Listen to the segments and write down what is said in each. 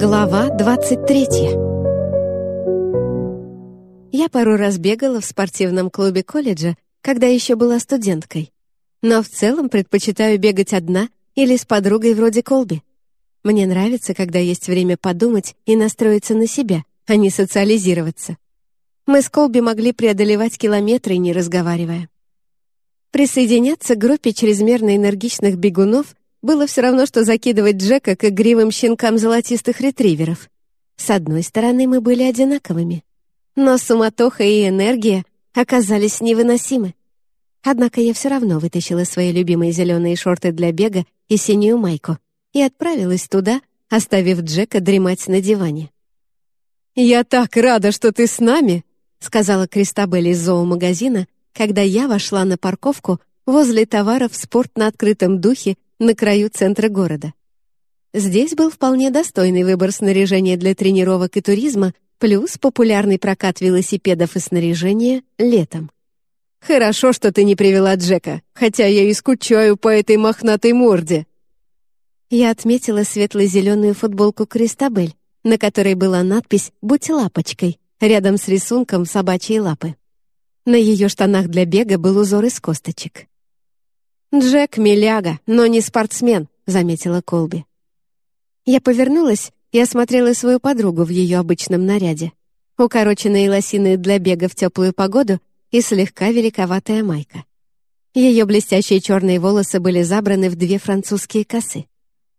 Глава 23 Я пару раз бегала в спортивном клубе колледжа, когда еще была студенткой. Но в целом предпочитаю бегать одна или с подругой вроде Колби. Мне нравится, когда есть время подумать и настроиться на себя, а не социализироваться. Мы с Колби могли преодолевать километры, не разговаривая. Присоединяться к группе чрезмерно энергичных бегунов было все равно, что закидывать Джека к игривым щенкам золотистых ретриверов. С одной стороны, мы были одинаковыми, но суматоха и энергия оказались невыносимы. Однако я все равно вытащила свои любимые зеленые шорты для бега и синюю майку и отправилась туда, оставив Джека дремать на диване. «Я так рада, что ты с нами!» — сказала Кристабель из зоомагазина, когда я вошла на парковку возле товаров «Спорт на открытом духе» на краю центра города. Здесь был вполне достойный выбор снаряжения для тренировок и туризма, плюс популярный прокат велосипедов и снаряжения летом. «Хорошо, что ты не привела Джека, хотя я и скучаю по этой мохнатой морде». Я отметила светло-зеленую футболку Кристабель, на которой была надпись «Будь лапочкой», рядом с рисунком собачьей лапы. На ее штанах для бега был узор из косточек. «Джек — миляга, но не спортсмен», — заметила Колби. Я повернулась и осмотрела свою подругу в ее обычном наряде. Укороченные лосины для бега в теплую погоду и слегка великоватая майка. Ее блестящие черные волосы были забраны в две французские косы.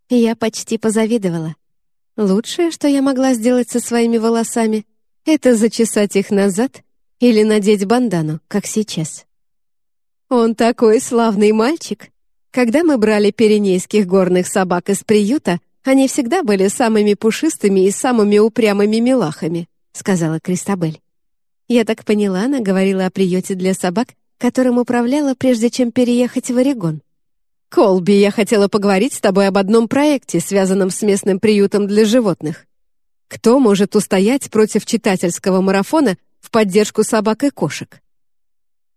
Я почти позавидовала. Лучшее, что я могла сделать со своими волосами, это зачесать их назад или надеть бандану, как сейчас. Он такой славный мальчик. Когда мы брали пиренейских горных собак из приюта, они всегда были самыми пушистыми и самыми упрямыми милахами, сказала Кристабель. Я так поняла, она говорила о приюте для собак, которым управляла, прежде чем переехать в Орегон. «Колби, я хотела поговорить с тобой об одном проекте, связанном с местным приютом для животных. Кто может устоять против читательского марафона в поддержку собак и кошек?»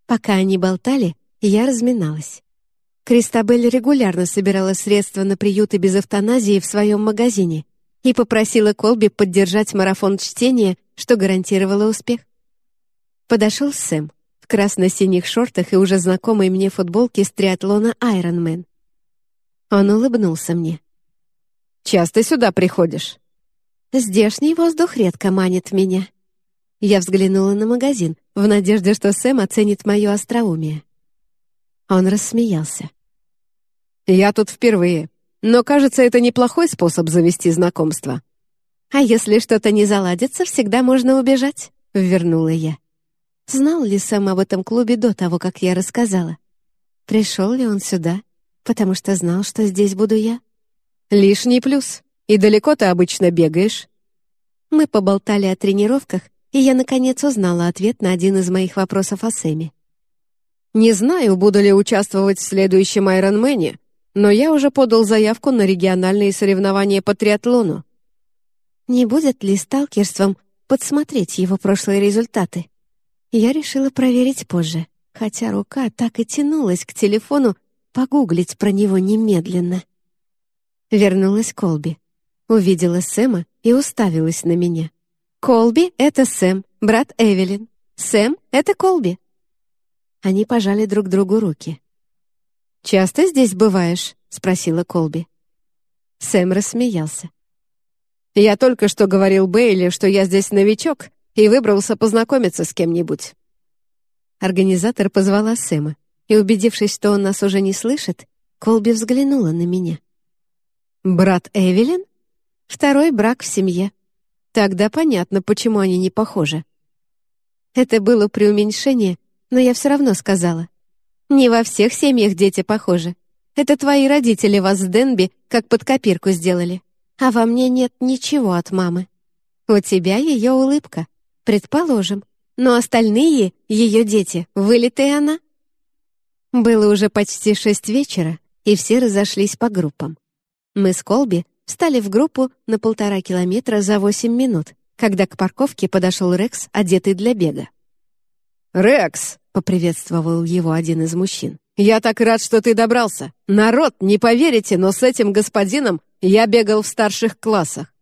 Пока они болтали, я разминалась. Кристабель регулярно собирала средства на приюты без эвтаназии в своем магазине и попросила Колби поддержать марафон чтения, что гарантировало успех. Подошел Сэм в красно-синих шортах и уже знакомой мне футболке с триатлона «Айронмен». Он улыбнулся мне. «Часто сюда приходишь?» «Здешний воздух редко манит меня». Я взглянула на магазин в надежде, что Сэм оценит мое остроумие. Он рассмеялся. «Я тут впервые, но, кажется, это неплохой способ завести знакомство». «А если что-то не заладится, всегда можно убежать», — вернула я. Знал ли сам об этом клубе до того, как я рассказала? Пришел ли он сюда, потому что знал, что здесь буду я? «Лишний плюс. И далеко ты обычно бегаешь?» Мы поболтали о тренировках, и я, наконец, узнала ответ на один из моих вопросов о Сэме. Не знаю, буду ли участвовать в следующем Айронмене, но я уже подал заявку на региональные соревнования по триатлону. Не будет ли сталкерством подсмотреть его прошлые результаты? Я решила проверить позже, хотя рука так и тянулась к телефону погуглить про него немедленно. Вернулась Колби. Увидела Сэма и уставилась на меня. «Колби — это Сэм, брат Эвелин. Сэм — это Колби». Они пожали друг другу руки. «Часто здесь бываешь?» — спросила Колби. Сэм рассмеялся. «Я только что говорил Бейли, что я здесь новичок и выбрался познакомиться с кем-нибудь». Организатор позвала Сэма, и, убедившись, что он нас уже не слышит, Колби взглянула на меня. «Брат Эвелин? Второй брак в семье. Тогда понятно, почему они не похожи». Это было преуменьшение, но я все равно сказала. «Не во всех семьях дети похожи. Это твои родители вас с Денби как под копирку сделали. А во мне нет ничего от мамы. У тебя ее улыбка, предположим. Но остальные, ее дети, вылитая она». Было уже почти шесть вечера, и все разошлись по группам. Мы с Колби встали в группу на полтора километра за восемь минут, когда к парковке подошел Рекс, одетый для бега. «Рекс!» — поприветствовал его один из мужчин. «Я так рад, что ты добрался. Народ, не поверите, но с этим господином я бегал в старших классах».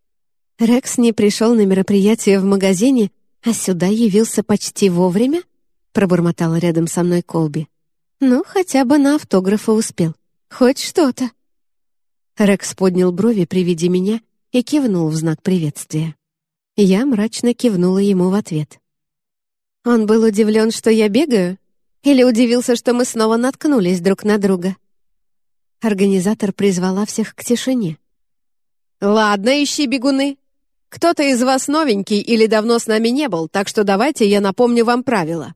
Рекс не пришел на мероприятие в магазине, а сюда явился почти вовремя? Пробормотала рядом со мной Колби. Ну, хотя бы на автографы успел. Хоть что-то. Рекс поднял брови при виде меня и кивнул в знак приветствия. Я мрачно кивнула ему в ответ. Он был удивлен, что я бегаю? Или удивился, что мы снова наткнулись друг на друга? Организатор призвала всех к тишине. «Ладно, ищи бегуны. Кто-то из вас новенький или давно с нами не был, так что давайте я напомню вам правила.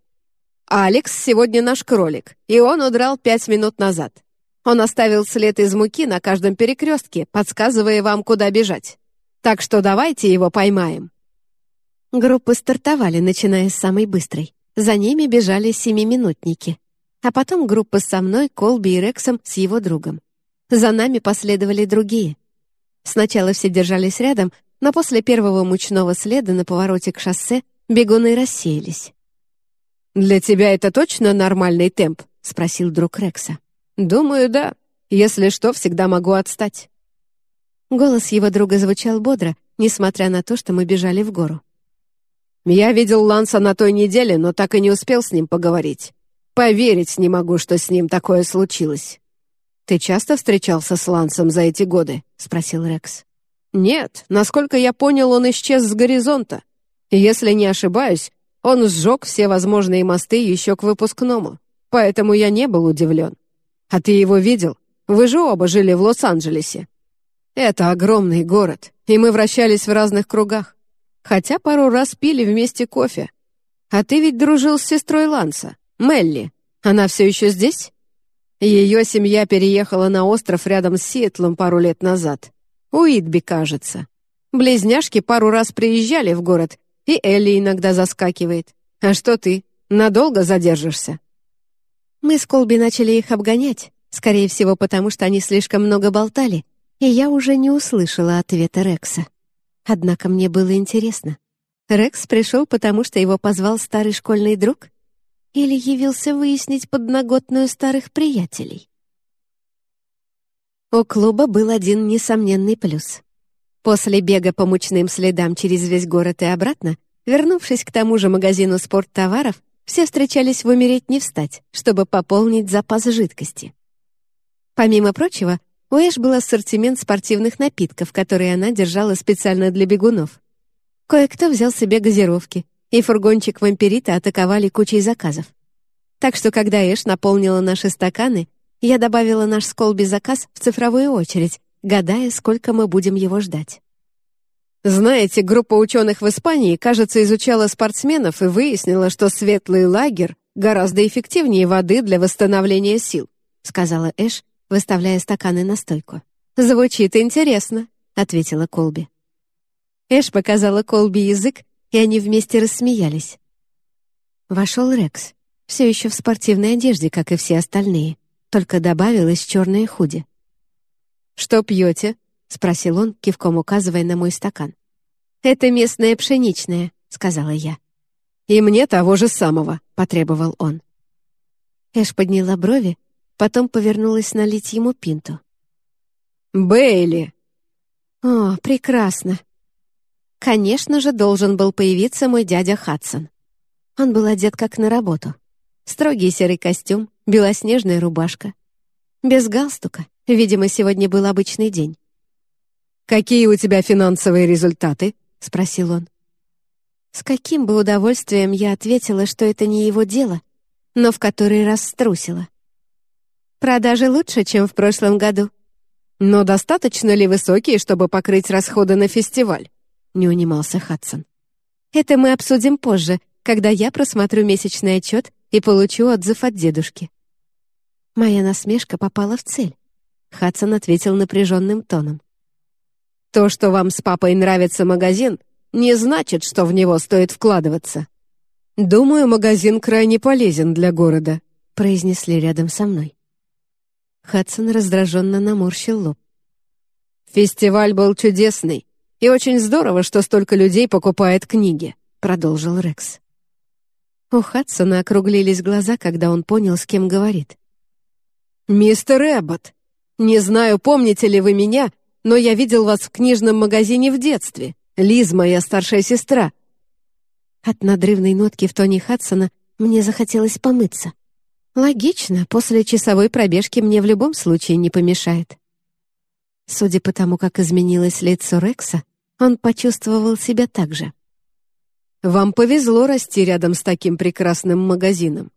Алекс сегодня наш кролик, и он удрал пять минут назад. Он оставил след из муки на каждом перекрестке, подсказывая вам, куда бежать. Так что давайте его поймаем». Группы стартовали, начиная с самой быстрой. За ними бежали семиминутники. А потом группа со мной, Колби и Рексом с его другом. За нами последовали другие. Сначала все держались рядом, но после первого мучного следа на повороте к шоссе бегуны рассеялись. «Для тебя это точно нормальный темп?» — спросил друг Рекса. «Думаю, да. Если что, всегда могу отстать». Голос его друга звучал бодро, несмотря на то, что мы бежали в гору. «Я видел Ланса на той неделе, но так и не успел с ним поговорить. Поверить не могу, что с ним такое случилось». «Ты часто встречался с Лансом за эти годы?» — спросил Рекс. «Нет, насколько я понял, он исчез с горизонта. Если не ошибаюсь, он сжег все возможные мосты еще к выпускному, поэтому я не был удивлен. А ты его видел? Вы же оба жили в Лос-Анджелесе. Это огромный город, и мы вращались в разных кругах. Хотя пару раз пили вместе кофе. А ты ведь дружил с сестрой Ланса, Мелли. Она все еще здесь? Ее семья переехала на остров рядом с Сиэтлом пару лет назад. Уитби, кажется. Близняшки пару раз приезжали в город, и Элли иногда заскакивает. А что ты? Надолго задержишься? Мы с Колби начали их обгонять, скорее всего, потому что они слишком много болтали, и я уже не услышала ответа Рекса. Однако мне было интересно. Рекс пришел, потому что его позвал старый школьный друг? Или явился выяснить подноготную старых приятелей? У клуба был один несомненный плюс. После бега по мучным следам через весь город и обратно, вернувшись к тому же магазину спорттоваров, все встречались в «Умереть не встать», чтобы пополнить запас жидкости. Помимо прочего, у Эш был ассортимент спортивных напитков, которые она держала специально для бегунов. Кое-кто взял себе газировки, и фургончик вампирита атаковали кучей заказов. Так что, когда Эш наполнила наши стаканы, я добавила наш сколби заказ в цифровую очередь, гадая, сколько мы будем его ждать. Знаете, группа ученых в Испании, кажется, изучала спортсменов и выяснила, что светлый лагерь гораздо эффективнее воды для восстановления сил, сказала Эш, выставляя стаканы на стойку. «Звучит интересно», — ответила Колби. Эш показала Колби язык, и они вместе рассмеялись. Вошел Рекс, все еще в спортивной одежде, как и все остальные, только добавилось черное худи. «Что пьете?» — спросил он, кивком указывая на мой стакан. «Это местное пшеничное», — сказала я. «И мне того же самого», — потребовал он. Эш подняла брови, потом повернулась налить ему пинту. «Бейли!» «О, прекрасно!» Конечно же, должен был появиться мой дядя Хадсон. Он был одет как на работу. Строгий серый костюм, белоснежная рубашка. Без галстука. Видимо, сегодня был обычный день. «Какие у тебя финансовые результаты?» — спросил он. С каким бы удовольствием я ответила, что это не его дело, но в который раз струсила. Продажи лучше, чем в прошлом году. Но достаточно ли высокие, чтобы покрыть расходы на фестиваль? Не унимался Хадсон. Это мы обсудим позже, когда я просмотрю месячный отчет и получу отзыв от дедушки. Моя насмешка попала в цель. Хадсон ответил напряженным тоном. «То, что вам с папой нравится магазин, не значит, что в него стоит вкладываться. Думаю, магазин крайне полезен для города», произнесли рядом со мной. Хадсон раздраженно наморщил лоб. «Фестиваль был чудесный, и очень здорово, что столько людей покупает книги», продолжил Рекс. У Хадсона округлились глаза, когда он понял, с кем говорит. «Мистер Эббот, не знаю, помните ли вы меня, но я видел вас в книжном магазине в детстве, Лиз — моя старшая сестра». От надрывной нотки в тоне Хадсона мне захотелось помыться. Логично, после часовой пробежки мне в любом случае не помешает. Судя по тому, как изменилось лицо Рекса, он почувствовал себя так же. «Вам повезло расти рядом с таким прекрасным магазином.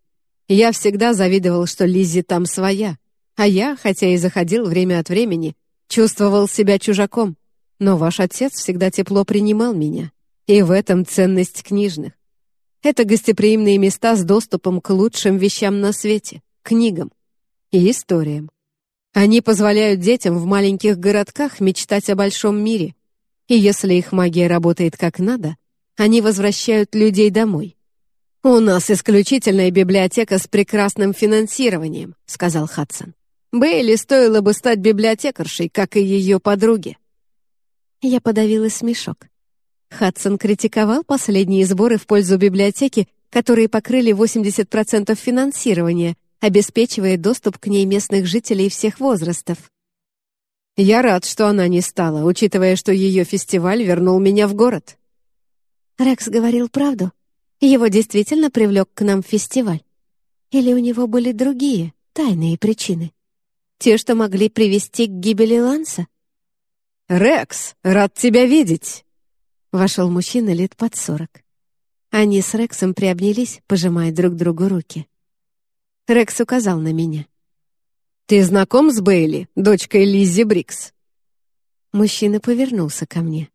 Я всегда завидовал, что Лиззи там своя, а я, хотя и заходил время от времени, чувствовал себя чужаком. Но ваш отец всегда тепло принимал меня, и в этом ценность книжных. Это гостеприимные места с доступом к лучшим вещам на свете, книгам и историям. Они позволяют детям в маленьких городках мечтать о большом мире, и если их магия работает как надо, они возвращают людей домой. «У нас исключительная библиотека с прекрасным финансированием», — сказал Хадсон. «Бейли стоило бы стать библиотекаршей, как и ее подруге». Я подавила смешок. Хадсон критиковал последние сборы в пользу библиотеки, которые покрыли 80% финансирования, обеспечивая доступ к ней местных жителей всех возрастов. Я рад, что она не стала, учитывая, что ее фестиваль вернул меня в город. Рекс говорил правду. Его действительно привлек к нам фестиваль. Или у него были другие, тайные причины? Те, что могли привести к гибели Ланса? «Рекс, рад тебя видеть!» Вошел мужчина лет под сорок. Они с Рексом приобнялись, пожимая друг другу руки. Рекс указал на меня. «Ты знаком с Бейли, дочкой Лиззи Брикс?» Мужчина повернулся ко мне.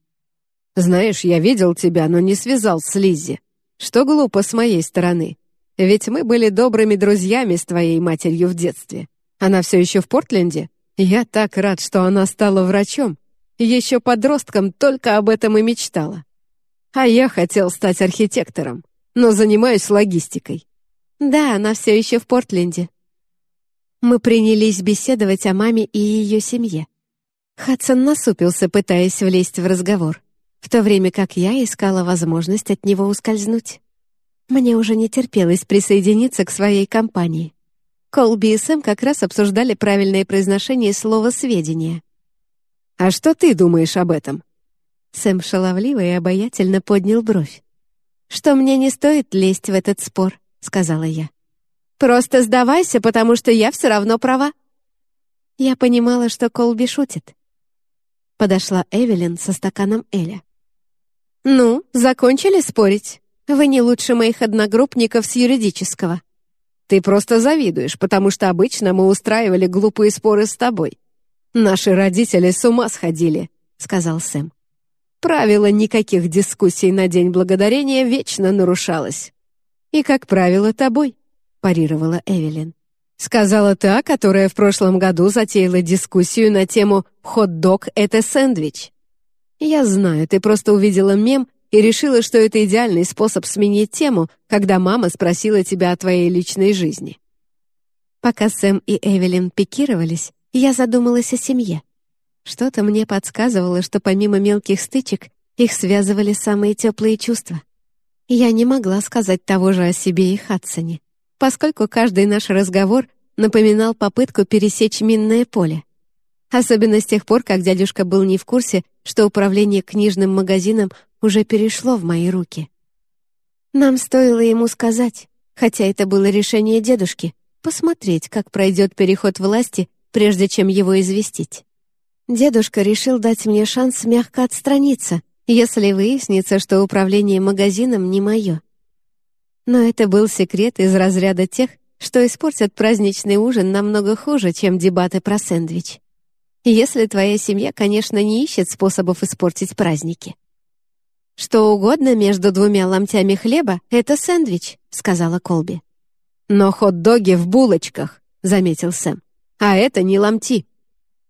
«Знаешь, я видел тебя, но не связал с Лиззи. Что глупо с моей стороны. Ведь мы были добрыми друзьями с твоей матерью в детстве. Она все еще в Портленде? Я так рад, что она стала врачом. Еще подростком только об этом и мечтала. А я хотел стать архитектором, но занимаюсь логистикой. Да, она все еще в Портленде. Мы принялись беседовать о маме и ее семье. Хадсон насупился, пытаясь влезть в разговор, в то время как я искала возможность от него ускользнуть. Мне уже не терпелось присоединиться к своей компании. Колби и Сэм как раз обсуждали правильное произношение слова «сведения». «А что ты думаешь об этом?» Сэм шаловливо и обаятельно поднял бровь. «Что мне не стоит лезть в этот спор», — сказала я. «Просто сдавайся, потому что я все равно права». Я понимала, что Колби шутит. Подошла Эвелин со стаканом Эля. «Ну, закончили спорить? Вы не лучше моих одногруппников с юридического». «Ты просто завидуешь, потому что обычно мы устраивали глупые споры с тобой. Наши родители с ума сходили», — сказал Сэм. Правило никаких дискуссий на День Благодарения вечно нарушалось. И, как правило, тобой, парировала Эвелин. Сказала та, которая в прошлом году затеяла дискуссию на тему «Хот-дог — это сэндвич». Я знаю, ты просто увидела мем и решила, что это идеальный способ сменить тему, когда мама спросила тебя о твоей личной жизни. Пока Сэм и Эвелин пикировались, я задумалась о семье. Что-то мне подсказывало, что помимо мелких стычек их связывали самые теплые чувства. Я не могла сказать того же о себе и Хадсоне, поскольку каждый наш разговор напоминал попытку пересечь минное поле. Особенно с тех пор, как дядюшка был не в курсе, что управление книжным магазином уже перешло в мои руки. Нам стоило ему сказать, хотя это было решение дедушки, посмотреть, как пройдет переход власти, прежде чем его известить. Дедушка решил дать мне шанс мягко отстраниться, если выяснится, что управление магазином не мое. Но это был секрет из разряда тех, что испортят праздничный ужин намного хуже, чем дебаты про сэндвич. Если твоя семья, конечно, не ищет способов испортить праздники. «Что угодно между двумя ломтями хлеба — это сэндвич», — сказала Колби. «Но хот-доги в булочках», — заметил Сэм. «А это не ломти».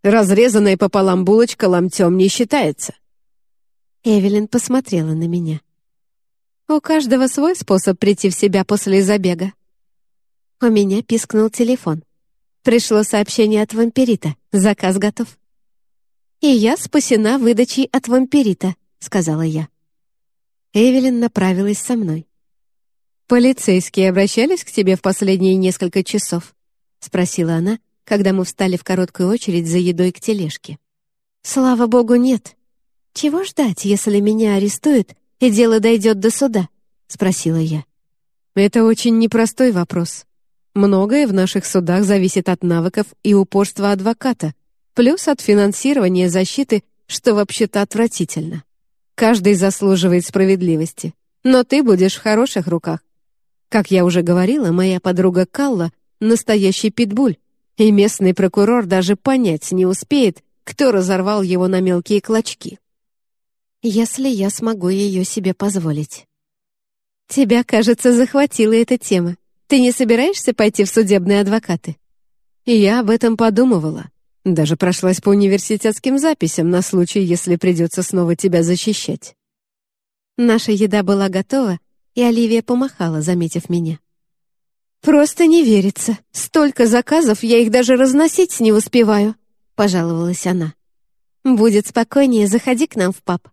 Разрезанная пополам булочка ломтем не считается». Эвелин посмотрела на меня. «У каждого свой способ прийти в себя после забега». У меня пискнул телефон. Пришло сообщение от вампирита. Заказ готов. «И я спасена выдачей от вампирита», — сказала я. Эвелин направилась со мной. «Полицейские обращались к тебе в последние несколько часов?» — спросила она, когда мы встали в короткую очередь за едой к тележке. «Слава богу, нет. «Чего ждать, если меня арестуют и дело дойдет до суда?» — спросила я. Это очень непростой вопрос. Многое в наших судах зависит от навыков и упорства адвоката, плюс от финансирования защиты, что вообще-то отвратительно. Каждый заслуживает справедливости, но ты будешь в хороших руках. Как я уже говорила, моя подруга Калла — настоящий питбуль, и местный прокурор даже понять не успеет, кто разорвал его на мелкие клочки. Если я смогу ее себе позволить. Тебя, кажется, захватила эта тема. Ты не собираешься пойти в судебные адвокаты? Я об этом подумывала. Даже прошлась по университетским записям на случай, если придется снова тебя защищать. Наша еда была готова, и Оливия помахала, заметив меня. «Просто не верится. Столько заказов, я их даже разносить не успеваю», — пожаловалась она. «Будет спокойнее, заходи к нам в паб».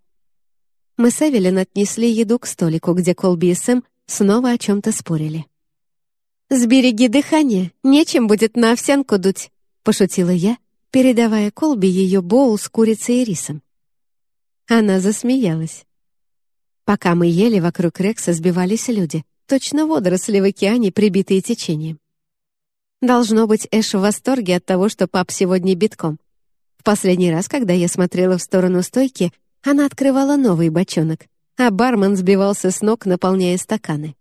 Мы с Эвелин отнесли еду к столику, где Колби и Сэм снова о чем-то спорили. «Сбереги дыхание, нечем будет на овсянку дуть», — пошутила я, передавая Колби ее боул с курицей и рисом. Она засмеялась. Пока мы ели, вокруг Рекса сбивались люди, точно водоросли в океане, прибитые течением. Должно быть, Эш в восторге от того, что пап сегодня битком. В последний раз, когда я смотрела в сторону стойки, она открывала новый бочонок, а бармен сбивался с ног, наполняя стаканы.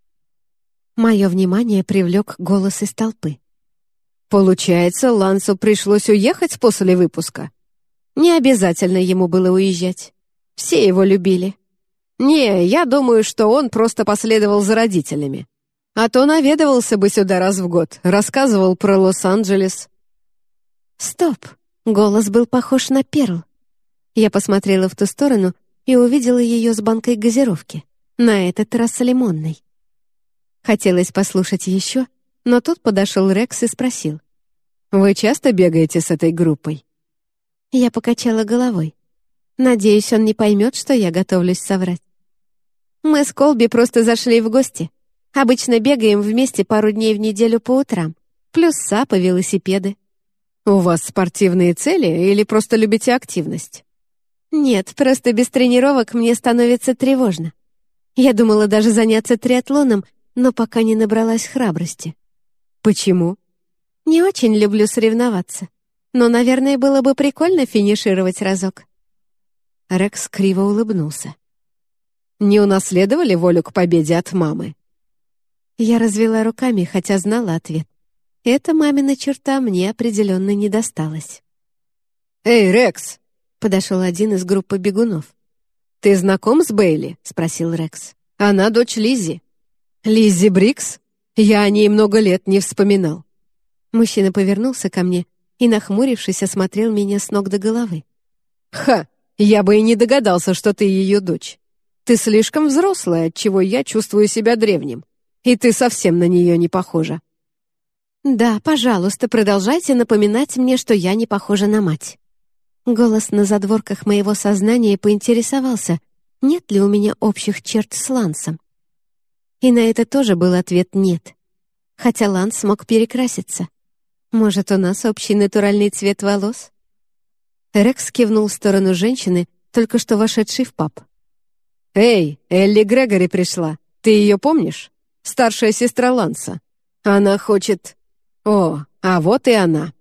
Мое внимание привлек голос из толпы. «Получается, Лансу пришлось уехать после выпуска?» Не обязательно ему было уезжать. Все его любили. «Не, я думаю, что он просто последовал за родителями. А то наведывался бы сюда раз в год, рассказывал про Лос-Анджелес». «Стоп!» — голос был похож на Перл. Я посмотрела в ту сторону и увидела ее с банкой газировки, на этот раз лимонной. Хотелось послушать еще, но тут подошел Рекс и спросил. «Вы часто бегаете с этой группой?» Я покачала головой. Надеюсь, он не поймет, что я готовлюсь соврать. Мы с Колби просто зашли в гости. Обычно бегаем вместе пару дней в неделю по утрам. Плюс САП и велосипеды. «У вас спортивные цели или просто любите активность?» Нет, просто без тренировок мне становится тревожно. Я думала даже заняться триатлоном, но пока не набралась храбрости. Почему? Не очень люблю соревноваться. Но, наверное, было бы прикольно финишировать разок. Рекс криво улыбнулся. Не унаследовали волю к победе от мамы? Я развела руками, хотя знала ответ. Эта мамина черта мне определенно не досталась. «Эй, Рекс, Подошел один из группы бегунов. «Ты знаком с Бейли?» — спросил Рекс. «Она дочь Лизи. «Лиззи Брикс? Я о ней много лет не вспоминал». Мужчина повернулся ко мне и, нахмурившись, осмотрел меня с ног до головы. «Ха! Я бы и не догадался, что ты ее дочь. Ты слишком взрослая, отчего я чувствую себя древним. И ты совсем на нее не похожа». «Да, пожалуйста, продолжайте напоминать мне, что я не похожа на мать». Голос на задворках моего сознания поинтересовался, нет ли у меня общих черт с Лансом. И на это тоже был ответ «нет». Хотя Ланс смог перекраситься. Может, у нас общий натуральный цвет волос? Рекс кивнул в сторону женщины, только что вошедшей в паб. «Эй, Элли Грегори пришла. Ты ее помнишь? Старшая сестра Ланса. Она хочет... О, а вот и она».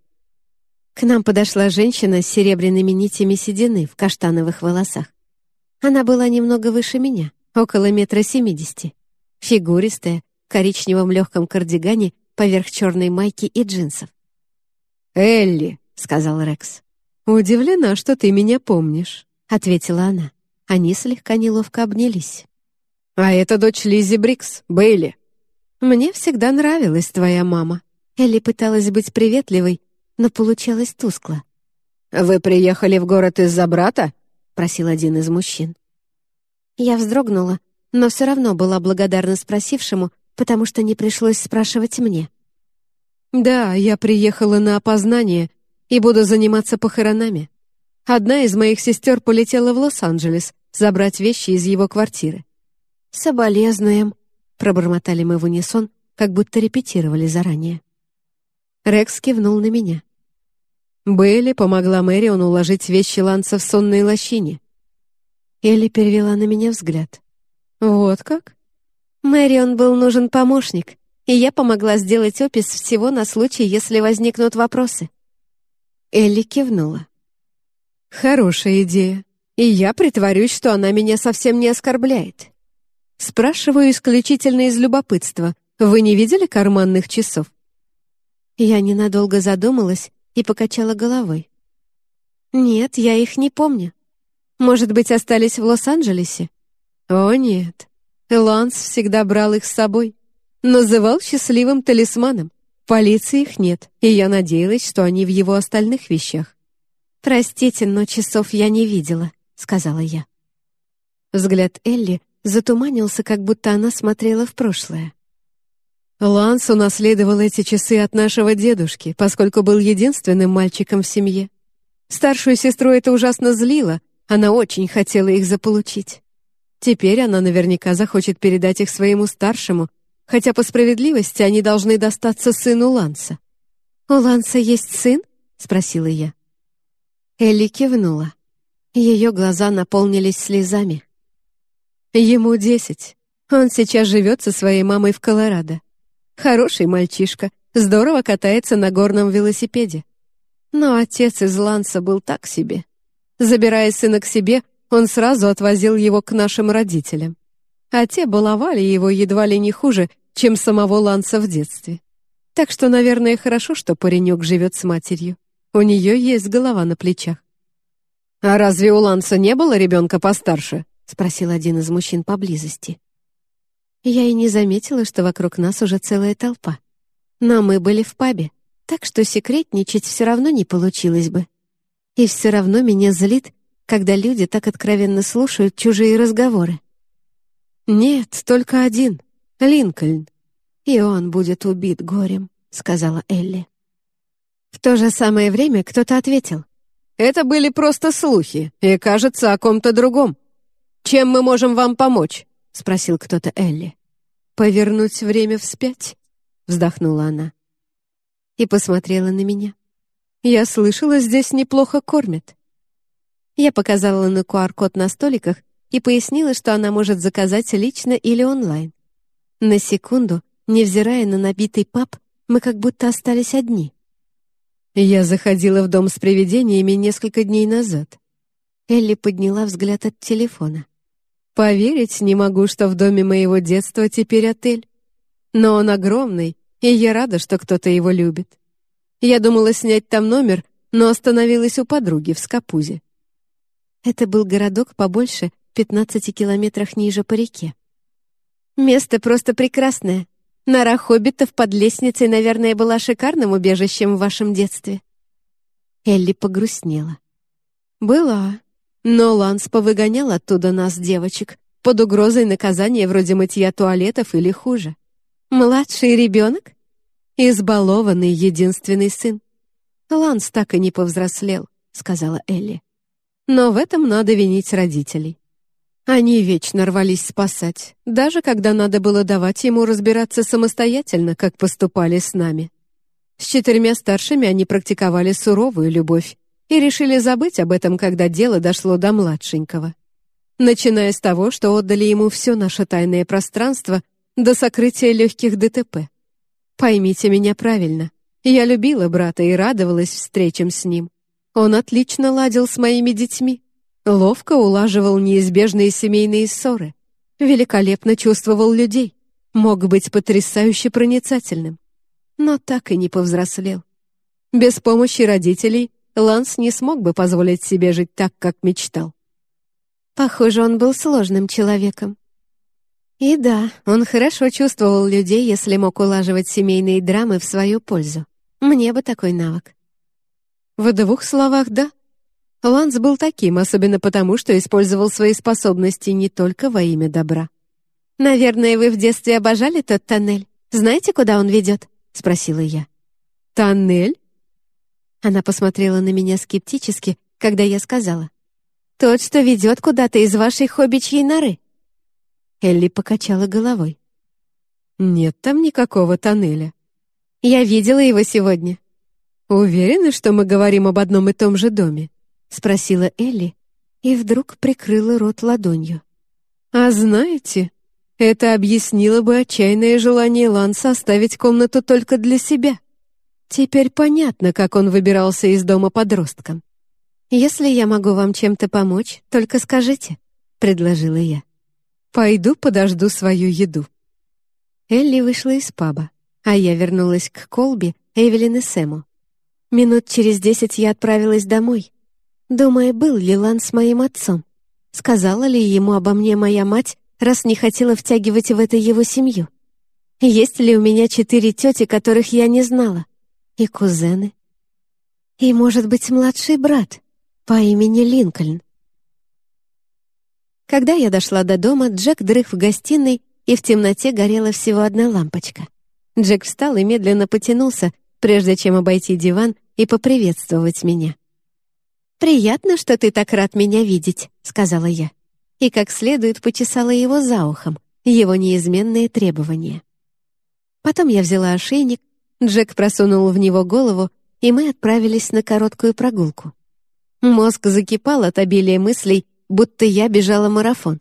К нам подошла женщина с серебряными нитями седины в каштановых волосах. Она была немного выше меня, около метра семидесяти. Фигуристая, в коричневом легком кардигане поверх черной майки и джинсов. «Элли», — сказал Рекс. «Удивлена, что ты меня помнишь», — ответила она. Они слегка неловко обнялись. «А это дочь Лизи Брикс, Бейли». «Мне всегда нравилась твоя мама». Элли пыталась быть приветливой, но получалось тускло. «Вы приехали в город из-за брата?» — просил один из мужчин. Я вздрогнула, но все равно была благодарна спросившему, потому что не пришлось спрашивать мне. «Да, я приехала на опознание и буду заниматься похоронами. Одна из моих сестер полетела в Лос-Анджелес забрать вещи из его квартиры». «Соболезнуем», — пробормотали мы в унисон, как будто репетировали заранее. Рекс кивнул на меня. Бейли помогла Мэрион уложить вещи Ланса в сонной лощине. Элли перевела на меня взгляд. «Вот как?» Мэрион был нужен помощник, и я помогла сделать опись всего на случай, если возникнут вопросы. Элли кивнула. «Хорошая идея, и я притворюсь, что она меня совсем не оскорбляет. Спрашиваю исключительно из любопытства. Вы не видели карманных часов?» Я ненадолго задумалась и покачала головой. «Нет, я их не помню. Может быть, остались в Лос-Анджелесе?» «О, нет. Ланс всегда брал их с собой. Называл счастливым талисманом. Полиции их нет, и я надеялась, что они в его остальных вещах. «Простите, но часов я не видела», — сказала я. Взгляд Элли затуманился, как будто она смотрела в прошлое. Ланс унаследовал эти часы от нашего дедушки, поскольку был единственным мальчиком в семье. Старшую сестру это ужасно злило, она очень хотела их заполучить. Теперь она наверняка захочет передать их своему старшему, хотя по справедливости они должны достаться сыну Ланса. «У Ланса есть сын?» — спросила я. Элли кивнула. Ее глаза наполнились слезами. Ему десять. Он сейчас живет со своей мамой в Колорадо. Хороший мальчишка, здорово катается на горном велосипеде. Но отец из Ланса был так себе. Забирая сына к себе, он сразу отвозил его к нашим родителям. А те баловали его едва ли не хуже, чем самого Ланса в детстве. Так что, наверное, хорошо, что паренек живет с матерью. У нее есть голова на плечах. «А разве у Ланса не было ребенка постарше?» — спросил один из мужчин поблизости. Я и не заметила, что вокруг нас уже целая толпа. Но мы были в пабе, так что секретничать все равно не получилось бы. И все равно меня злит, когда люди так откровенно слушают чужие разговоры. «Нет, только один. Линкольн. И он будет убит горем», — сказала Элли. В то же самое время кто-то ответил. «Это были просто слухи, и, кажется, о ком-то другом. Чем мы можем вам помочь?» — спросил кто-то Элли. «Повернуть время вспять?» — вздохнула она. И посмотрела на меня. «Я слышала, здесь неплохо кормят». Я показала на QR-код на столиках и пояснила, что она может заказать лично или онлайн. На секунду, невзирая на набитый паб, мы как будто остались одни. Я заходила в дом с привидениями несколько дней назад. Элли подняла взгляд от телефона. Поверить не могу, что в доме моего детства теперь отель. Но он огромный, и я рада, что кто-то его любит. Я думала снять там номер, но остановилась у подруги в Скапузе. Это был городок побольше, 15 километрах ниже по реке. Место просто прекрасное, Нора хоббитов под лестницей, наверное, была шикарным убежищем в вашем детстве». Элли погрустнела. «Была. Но Ланс повыгонял оттуда нас, девочек, под угрозой наказания вроде мытья туалетов или хуже. Младший ребенок? Избалованный единственный сын. Ланс так и не повзрослел», — сказала Элли. «Но в этом надо винить родителей. Они вечно рвались спасать, даже когда надо было давать ему разбираться самостоятельно, как поступали с нами. С четырьмя старшими они практиковали суровую любовь и решили забыть об этом, когда дело дошло до младшенького. Начиная с того, что отдали ему все наше тайное пространство до сокрытия легких ДТП. Поймите меня правильно. Я любила брата и радовалась встречам с ним. Он отлично ладил с моими детьми, Ловко улаживал неизбежные семейные ссоры. Великолепно чувствовал людей. Мог быть потрясающе проницательным. Но так и не повзрослел. Без помощи родителей Ланс не смог бы позволить себе жить так, как мечтал. Похоже, он был сложным человеком. И да, он хорошо чувствовал людей, если мог улаживать семейные драмы в свою пользу. Мне бы такой навык. В двух словах «да», Ланс был таким, особенно потому, что использовал свои способности не только во имя добра. «Наверное, вы в детстве обожали тот тоннель. Знаете, куда он ведет?» — спросила я. «Тоннель?» Она посмотрела на меня скептически, когда я сказала. «Тот, что ведет куда-то из вашей хоббичьей норы». Элли покачала головой. «Нет там никакого тоннеля». «Я видела его сегодня». «Уверены, что мы говорим об одном и том же доме?» — спросила Элли, и вдруг прикрыла рот ладонью. «А знаете, это объяснило бы отчаянное желание Ланса оставить комнату только для себя. Теперь понятно, как он выбирался из дома подростком. «Если я могу вам чем-то помочь, только скажите», — предложила я. «Пойду подожду свою еду». Элли вышла из паба, а я вернулась к Колби, Эвелин и Сэму. Минут через десять я отправилась домой. Думая, был ли Лан с моим отцом. Сказала ли ему обо мне моя мать, раз не хотела втягивать в это его семью? Есть ли у меня четыре тети, которых я не знала? И кузены? И, может быть, младший брат по имени Линкольн? Когда я дошла до дома, Джек дрых в гостиной, и в темноте горела всего одна лампочка. Джек встал и медленно потянулся, прежде чем обойти диван и поприветствовать меня. «Приятно, что ты так рад меня видеть», — сказала я. И как следует почесала его за ухом, его неизменные требования. Потом я взяла ошейник, Джек просунул в него голову, и мы отправились на короткую прогулку. Мозг закипал от обилия мыслей, будто я бежала марафон.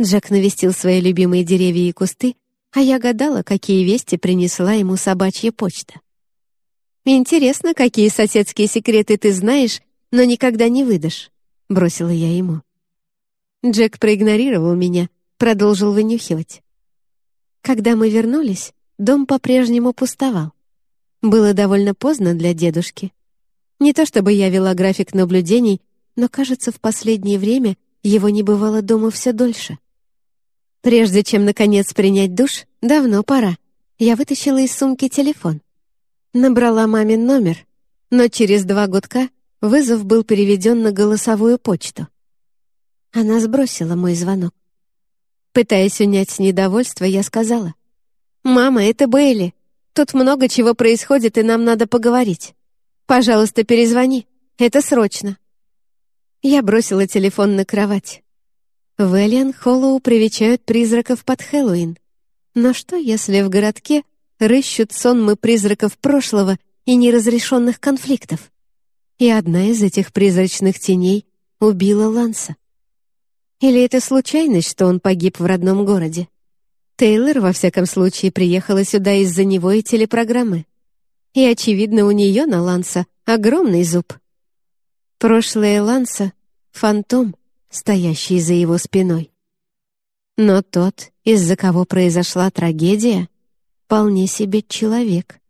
Джек навестил свои любимые деревья и кусты, а я гадала, какие вести принесла ему собачья почта. «Интересно, какие соседские секреты ты знаешь, но никогда не выдашь», — бросила я ему. Джек проигнорировал меня, продолжил вынюхивать. Когда мы вернулись, дом по-прежнему пустовал. Было довольно поздно для дедушки. Не то чтобы я вела график наблюдений, но, кажется, в последнее время его не бывало дома все дольше. Прежде чем, наконец, принять душ, давно пора. Я вытащила из сумки телефон. Набрала мамин номер, но через два гудка вызов был переведен на голосовую почту. Она сбросила мой звонок. Пытаясь унять недовольство, я сказала. «Мама, это Бейли. Тут много чего происходит, и нам надо поговорить. Пожалуйста, перезвони. Это срочно». Я бросила телефон на кровать. В Эллиан Холлоу привечают призраков под Хэллоуин. Но что, если в городке рыщут сонмы призраков прошлого и неразрешенных конфликтов. И одна из этих призрачных теней убила Ланса. Или это случайность, что он погиб в родном городе? Тейлор, во всяком случае, приехала сюда из-за него и телепрограммы. И, очевидно, у нее на Ланса огромный зуб. Прошлое Ланса — фантом, стоящий за его спиной. Но тот, из-за кого произошла трагедия, вполне себе человек.